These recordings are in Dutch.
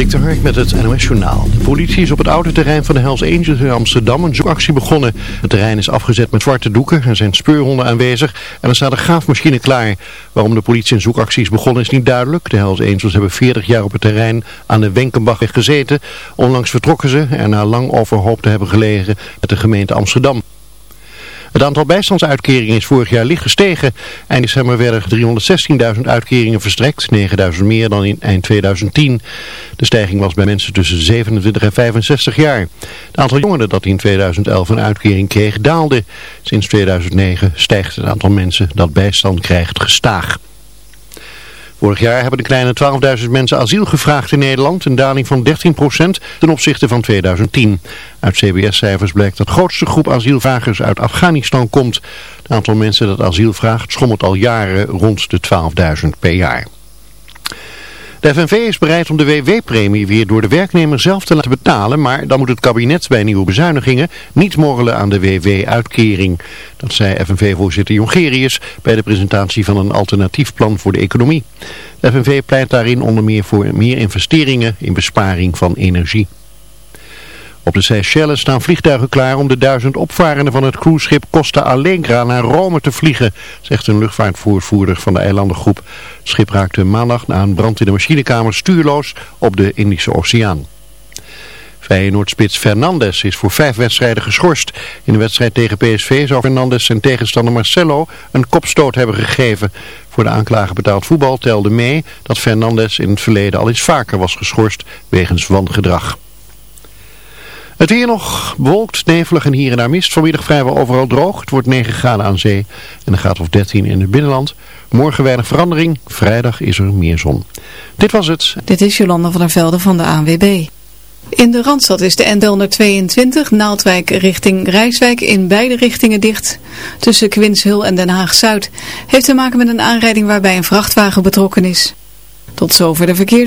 Dik Hark met het NOS Journaal. De politie is op het oude terrein van de Hells Angels in Amsterdam een zoekactie begonnen. Het terrein is afgezet met zwarte doeken, er zijn speurhonden aanwezig en er staat een graafmachine klaar. Waarom de politie een zoekactie is begonnen is niet duidelijk. De Hells Angels hebben 40 jaar op het terrein aan de Wenkenbachweg gezeten. Onlangs vertrokken ze en na lang overhoop te hebben gelegen met de gemeente Amsterdam. Het aantal bijstandsuitkeringen is vorig jaar licht gestegen. Eind december werden 316.000 uitkeringen verstrekt, 9.000 meer dan in eind 2010. De stijging was bij mensen tussen 27 en 65 jaar. Het aantal jongeren dat in 2011 een uitkering kreeg daalde. Sinds 2009 stijgt het aantal mensen dat bijstand krijgt gestaag. Vorig jaar hebben de kleine 12.000 mensen asiel gevraagd in Nederland, een daling van 13% ten opzichte van 2010. Uit CBS-cijfers blijkt dat de grootste groep asielvragers uit Afghanistan komt. Het aantal mensen dat asiel vraagt schommelt al jaren rond de 12.000 per jaar. De FNV is bereid om de WW-premie weer door de werknemer zelf te laten betalen, maar dan moet het kabinet bij nieuwe bezuinigingen niet morrelen aan de WW-uitkering. Dat zei FNV-voorzitter Jongerius bij de presentatie van een alternatief plan voor de economie. De FNV pleit daarin onder meer voor meer investeringen in besparing van energie. Op de Seychelles staan vliegtuigen klaar om de duizend opvarenden van het cruiseschip Costa Allegra naar Rome te vliegen, zegt een luchtvaartvoervoerder van de eilandengroep. Het schip raakte maandag na een brand in de machinekamer stuurloos op de Indische Oceaan. Feyenoordspits Fernandes is voor vijf wedstrijden geschorst. In de wedstrijd tegen PSV zou Fernandes zijn tegenstander Marcelo een kopstoot hebben gegeven. Voor de aanklager betaald voetbal telde mee dat Fernandes in het verleden al eens vaker was geschorst wegens wangedrag. Het weer nog bewolkt, nevelig en hier en daar mist. Vanmiddag vrijwel overal droog. Het wordt 9 graden aan zee en een graad of 13 in het binnenland. Morgen weinig verandering. Vrijdag is er meer zon. Dit was het. Dit is Jolanda van der Velde van de ANWB. In de Randstad is de N222 Naaldwijk richting Rijswijk in beide richtingen dicht. Tussen Quinshul en Den Haag-Zuid. Heeft te maken met een aanrijding waarbij een vrachtwagen betrokken is. Tot zover de verkeer.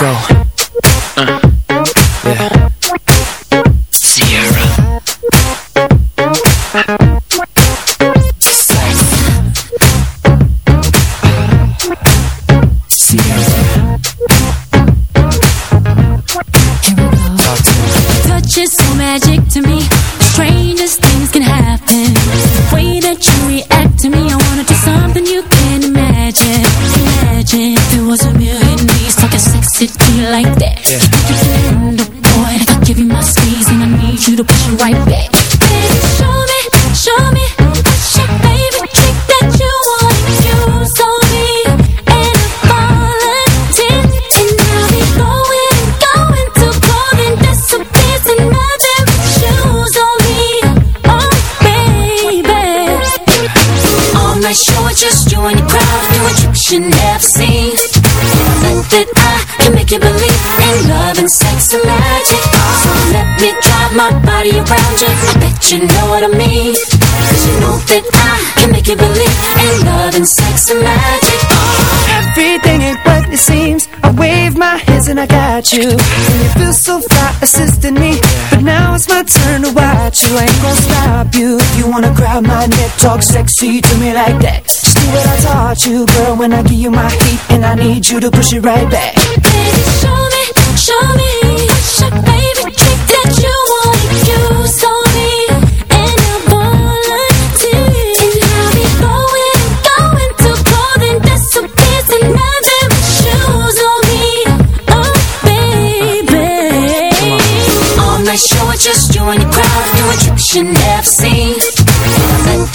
go. You know what I mean. Cause you know that I can make you believe in love and sex and magic. Everything ain't what it seems. I wave my hands and I got you. And you feel so fly assisting me. But now it's my turn to watch you. I ain't gonna stop you. If you wanna grab my neck, talk sexy to me like that. Just do what I taught you, girl. When I give you my heat, and I need you to push it right back. Baby, show me, show me your favorite trick that you want to use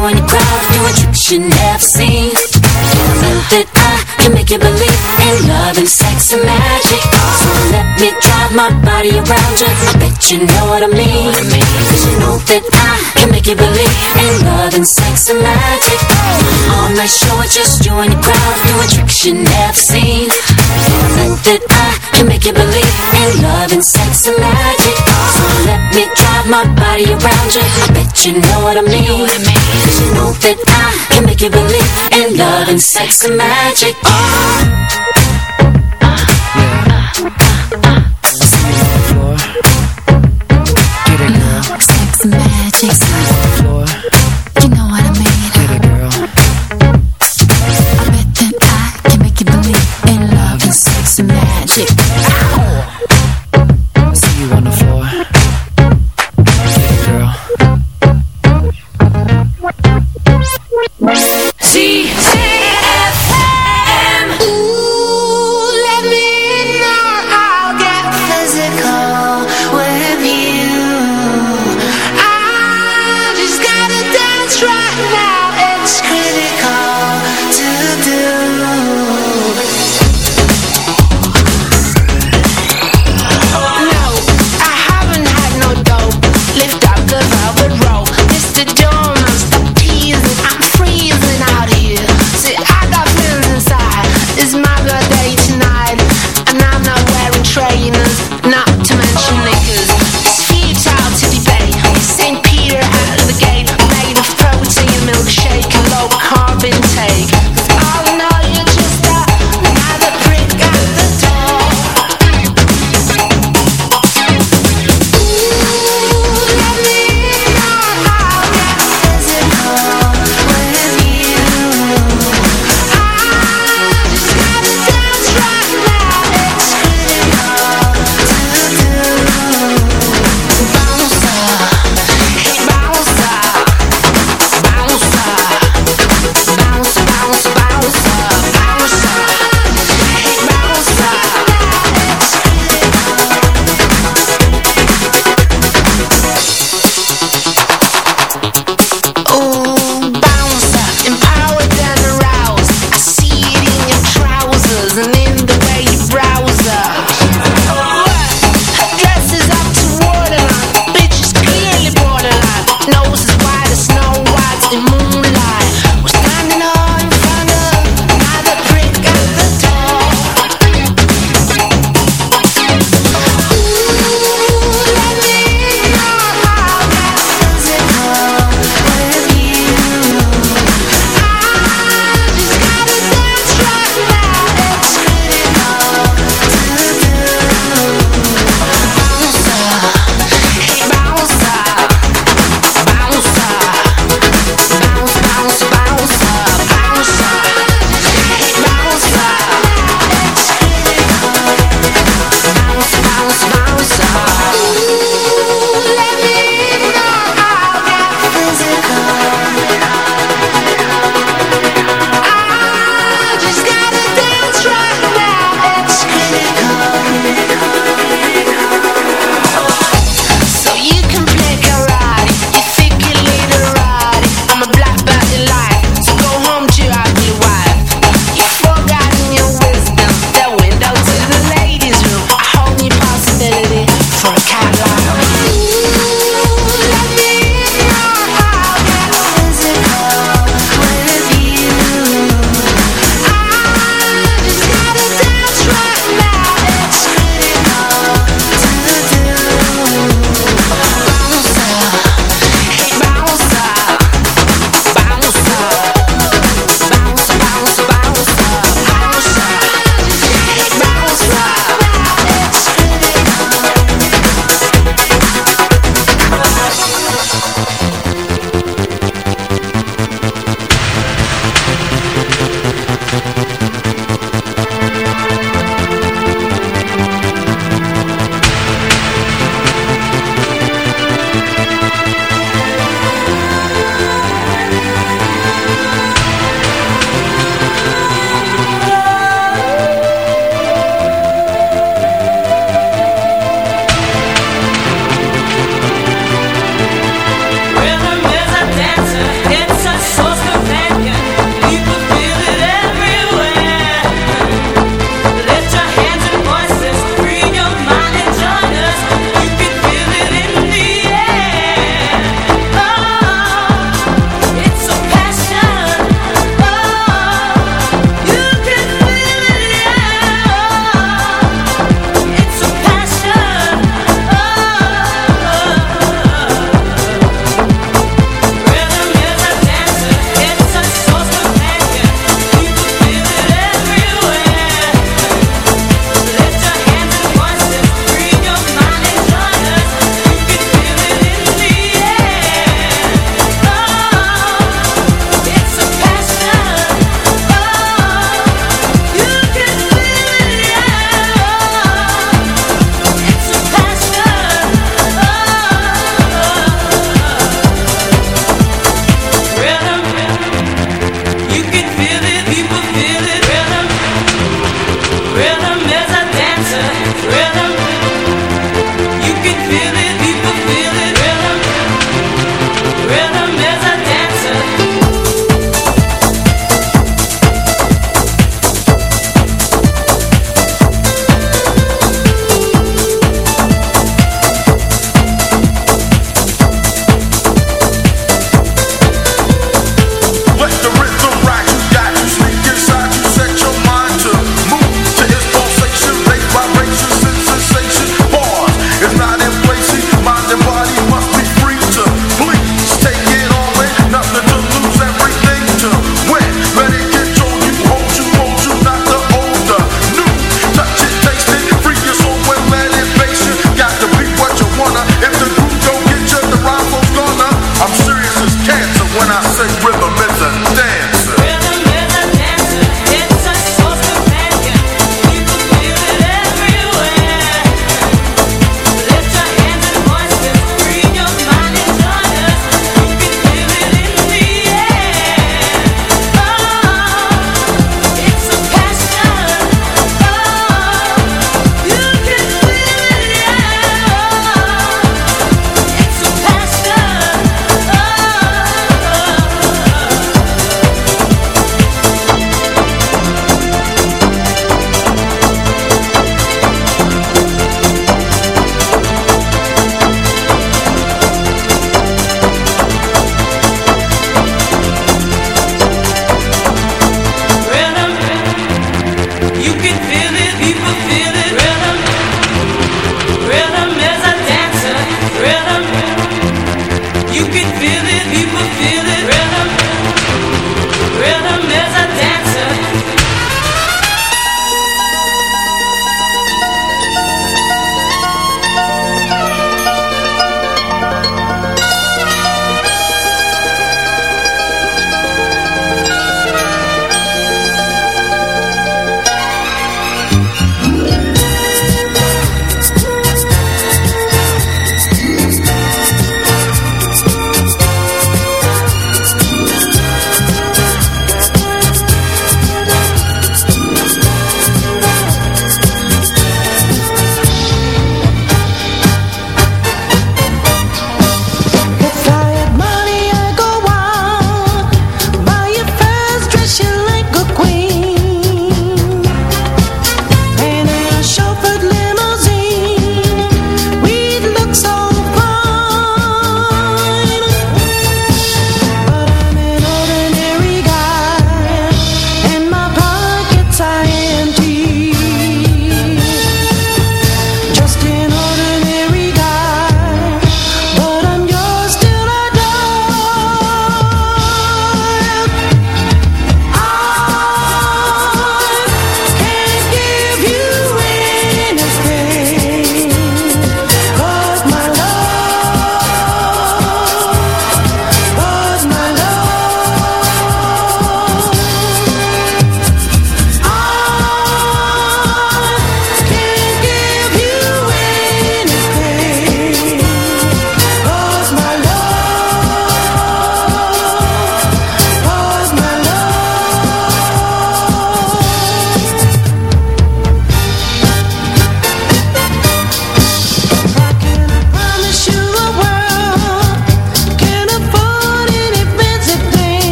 you and your crowd doing tricks you never seen. Think that I can make you believe in love and sex and magic. So let me drive my body around you. I bet you know what I mean. Cause you know that I can make you believe in love and sex and magic. All night show it's just you and your crowd doing tricks you never seen. Think that I can make you believe in love and sex and magic. So let me drive my body around you. I bet you know what I mean. Cause you know that I can make you believe in love and sex and magic. See you on the floor. Get it, girl. Sex and magic.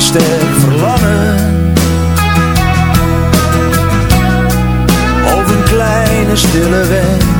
Sterk verlangen. Of een kleine stille wens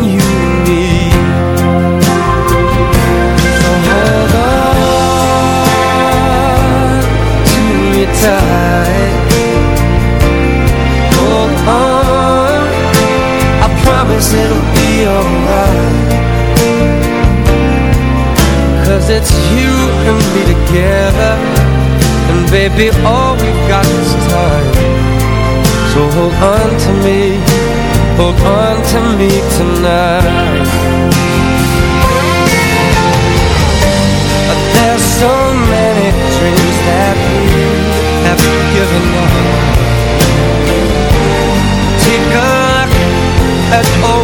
tight Hold on I promise it'll be alright. Cause it's you and me together. And baby all we've got is time. So hold on to me Hold on to me tonight given up Take a look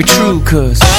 be true, cause.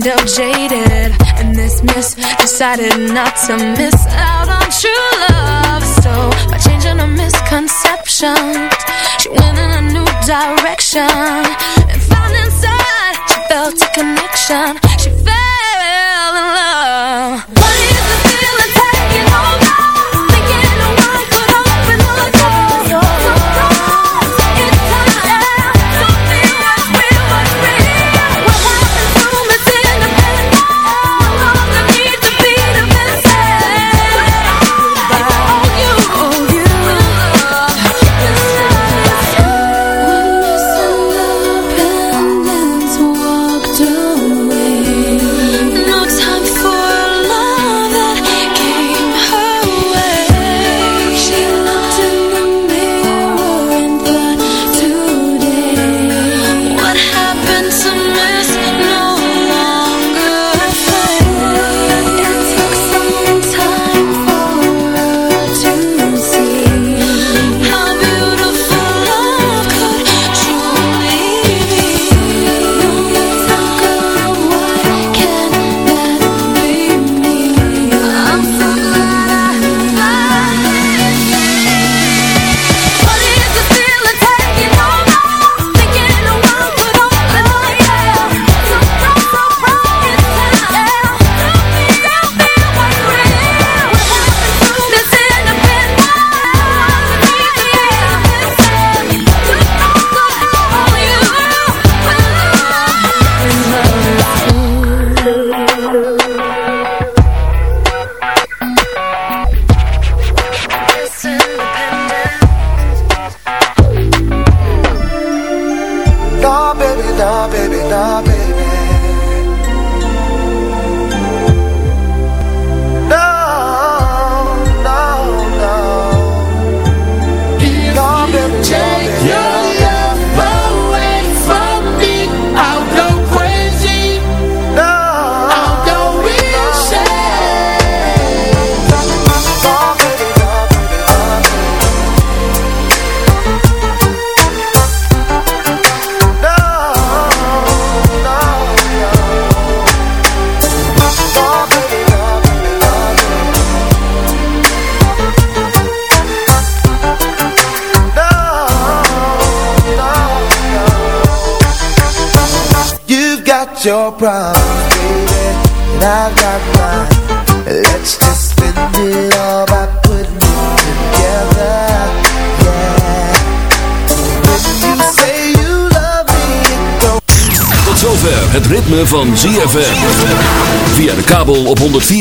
window jaded And this miss decided not to miss out on true love. So by changing her misconception, She went in a new direction. And found inside, she felt a connection.